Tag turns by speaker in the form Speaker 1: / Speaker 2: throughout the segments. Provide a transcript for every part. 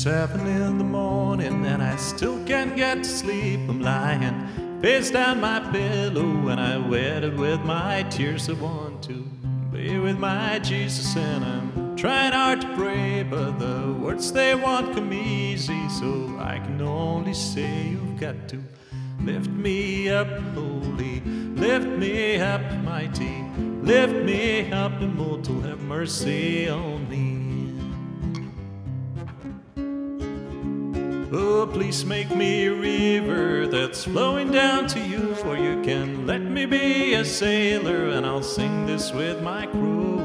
Speaker 1: Seven in the morning and I still can't get to sleep. I'm lying face down my pillow and I wet it with my tears. I want to be with my Jesus and I'm trying hard to pray, but the words they want come easy, so I can only say you've got to lift me up, holy, lift me up, mighty, lift me up, immortal, have mercy on me. Oh, please make me a river that's flowing down to you, for you can let me be a sailor, and I'll sing this with my crew.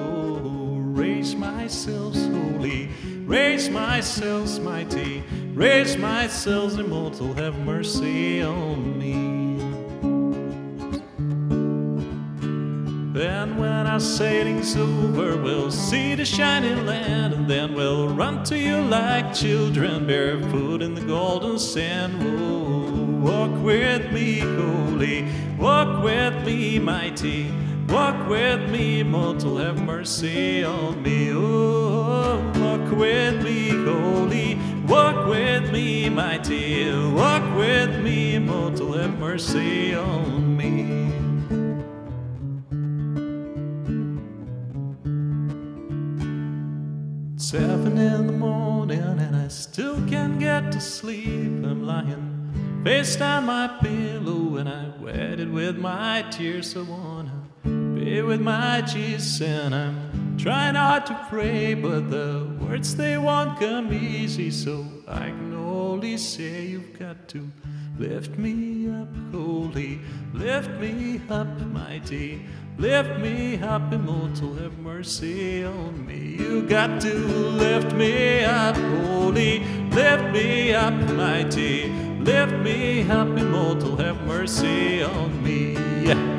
Speaker 1: Raise my sails, holy, raise my sails, mighty, raise my sails, immortal, have mercy on me. And when our sailing's over, we'll see the shining land, and then we'll run to you like children, barefoot in the golden sand. Oh, walk with me, holy, walk with me, mighty, walk with me, mortal, have mercy on me. Oh, walk with me, holy, walk with me, mighty, walk with me, mortal, have mercy on me. Seven in the morning and I still can't get to sleep. I'm lying face down my pillow and I wet it with my tears. I wanna be with my Jesus and I'm trying hard to pray, but the words they won't come easy, so I can only say you've got to lift me up, holy, lift me up, mighty. Lift me up, immortal, have mercy on me. You got to lift me up, holy, lift me up, mighty. Lift me up, immortal, have mercy on me. Yeah.